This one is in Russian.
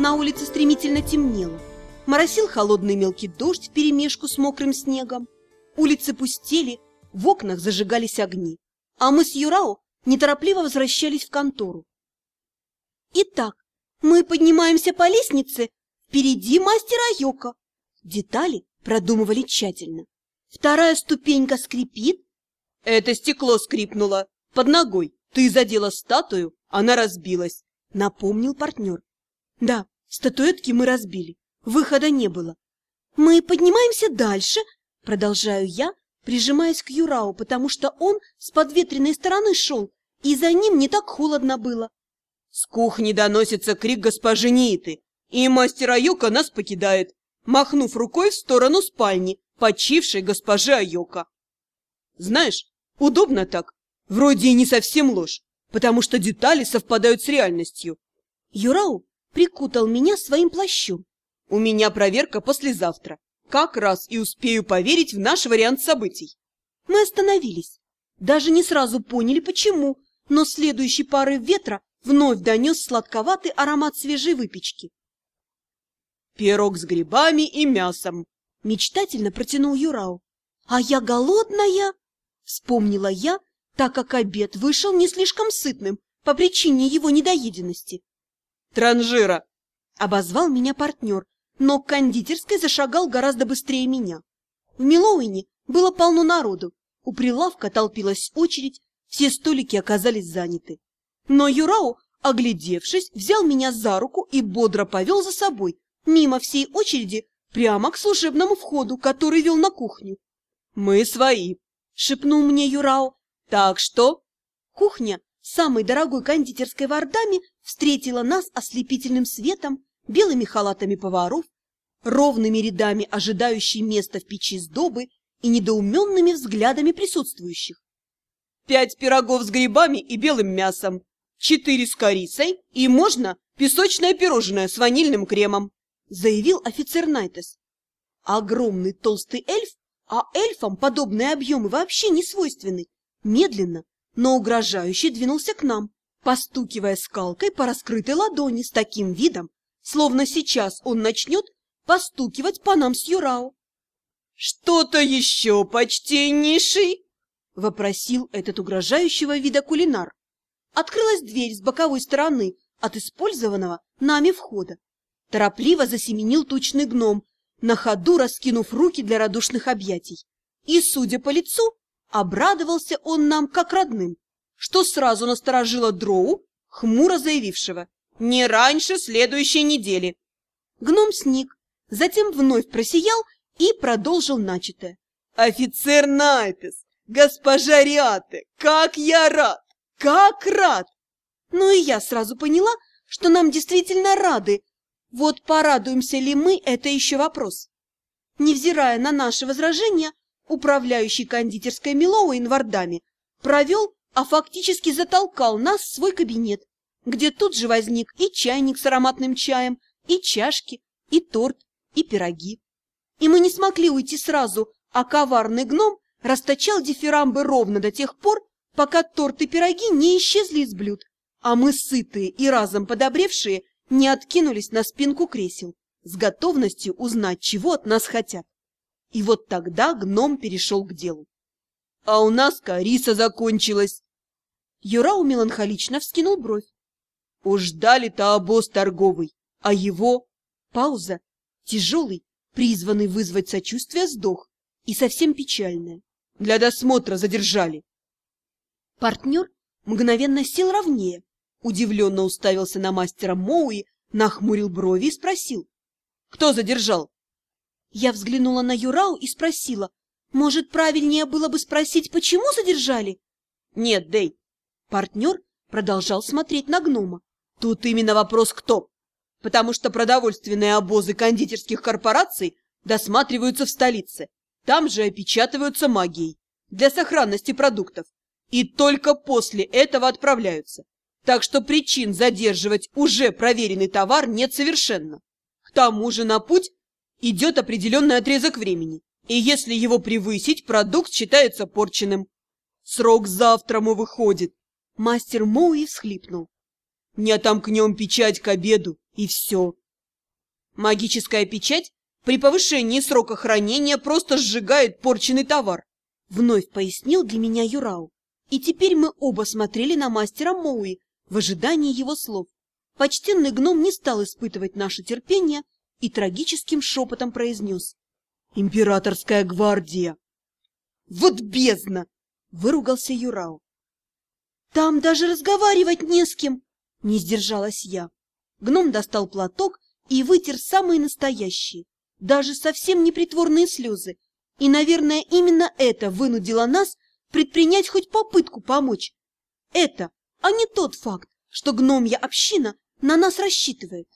на улице стремительно темнело. Моросил холодный мелкий дождь вперемешку с мокрым снегом. Улицы пустели, в окнах зажигались огни. А мы с Юрао неторопливо возвращались в контору. Итак, мы поднимаемся по лестнице, впереди мастер Айока. Детали продумывали тщательно. Вторая ступенька скрипит. Это стекло скрипнуло под ногой. Ты задела статую, она разбилась, напомнил партнер. Да, статуэтки мы разбили, выхода не было. Мы поднимаемся дальше, продолжаю я, прижимаясь к Юрау, потому что он с подветренной стороны шел, и за ним не так холодно было. С кухни доносится крик госпожи Ниты, и мастер Айока нас покидает, махнув рукой в сторону спальни почившей госпожи Айока. Знаешь, удобно так, вроде и не совсем ложь, потому что детали совпадают с реальностью. Юрау прикутал меня своим плащом. У меня проверка послезавтра. Как раз и успею поверить в наш вариант событий. Мы остановились. Даже не сразу поняли, почему, но следующий порыв ветра вновь донес сладковатый аромат свежей выпечки. «Пирог с грибами и мясом», — мечтательно протянул Юрау. «А я голодная!» — вспомнила я, так как обед вышел не слишком сытным по причине его недоеденности. «Транжира!» — обозвал меня партнер, но к кондитерской зашагал гораздо быстрее меня. В Милоуине было полно народу, у прилавка толпилась очередь, все столики оказались заняты. Но Юрау, оглядевшись, взял меня за руку и бодро повел за собой, мимо всей очереди, прямо к служебному входу, который вел на кухню. «Мы свои», — шепнул мне Юрау. «Так что?» Кухня самой дорогой кондитерской в Ардаме встретила нас ослепительным светом, белыми халатами поваров, ровными рядами ожидающей места в печи сдобы и недоуменными взглядами присутствующих. «Пять пирогов с грибами и белым мясом, четыре с корицей и, можно, песочное пирожное с ванильным кремом», заявил офицер Найтес. Огромный толстый эльф, а эльфам подобные объемы вообще не свойственны, медленно, но угрожающе двинулся к нам, постукивая скалкой по раскрытой ладони с таким видом, словно сейчас он начнет постукивать по нам с Юрао. «Что-то еще, почтеннейший?» — вопросил этот угрожающего вида кулинар. Открылась дверь с боковой стороны от использованного нами входа. Торопливо засеменил тучный гном, на ходу раскинув руки для радушных объятий. И, судя по лицу, обрадовался он нам как родным, что сразу насторожило Дроу, хмуро заявившего «Не раньше следующей недели». Гном сник, затем вновь просиял и продолжил начатое. «Офицер Найтес, госпожа Риате, как я рад! Как рад!» Ну и я сразу поняла, что нам действительно рады. Вот порадуемся ли мы, это еще вопрос. Невзирая на наши возражения, управляющий кондитерской Милоуин в Ардаме провел, а фактически затолкал нас в свой кабинет, где тут же возник и чайник с ароматным чаем, и чашки, и торт, и пироги. И мы не смогли уйти сразу, а коварный гном расточал дифирамбы ровно до тех пор, пока торт и пироги не исчезли из блюд, а мы, сытые и разом подобревшие, не откинулись на спинку кресел, с готовностью узнать, чего от нас хотят. И вот тогда гном перешел к делу. — А у нас кориса закончилась. Юрау меланхолично вскинул бровь. Уж ждали-то обоз торговый, а его... Пауза. Тяжелый, призванный вызвать сочувствие, сдох. И совсем печальная. Для досмотра задержали. Партнер мгновенно сел ровнее, удивленно уставился на мастера Моуи, нахмурил брови и спросил. «Кто задержал?» Я взглянула на Юрау и спросила. «Может, правильнее было бы спросить, почему задержали?» «Нет, Дэй». Партнер продолжал смотреть на гнома. «Тут именно вопрос «кто?». Потому что продовольственные обозы кондитерских корпораций досматриваются в столице. Там же опечатываются магией для сохранности продуктов. И только после этого отправляются. Так что причин задерживать уже проверенный товар нет совершенно. К тому же на путь идет определенный отрезок времени, и если его превысить, продукт считается порченным. Срок завтра му выходит. Мастер Моуи всхлипнул. Не отомкнем печать к обеду, и все. Магическая печать при повышении срока хранения просто сжигает порченный товар. Вновь пояснил для меня Юрау. И теперь мы оба смотрели на мастера Моуи в ожидании его слов. Почтенный гном не стал испытывать наше терпение и трагическим шепотом произнес. «Императорская гвардия!» «Вот бездна!» — выругался Юрау. «Там даже разговаривать не с кем!» — не сдержалась я. Гном достал платок и вытер самые настоящие, даже совсем непритворные слезы. И, наверное, именно это вынудило нас предпринять хоть попытку помочь. Это, а не тот факт, что гномья община на нас рассчитывает.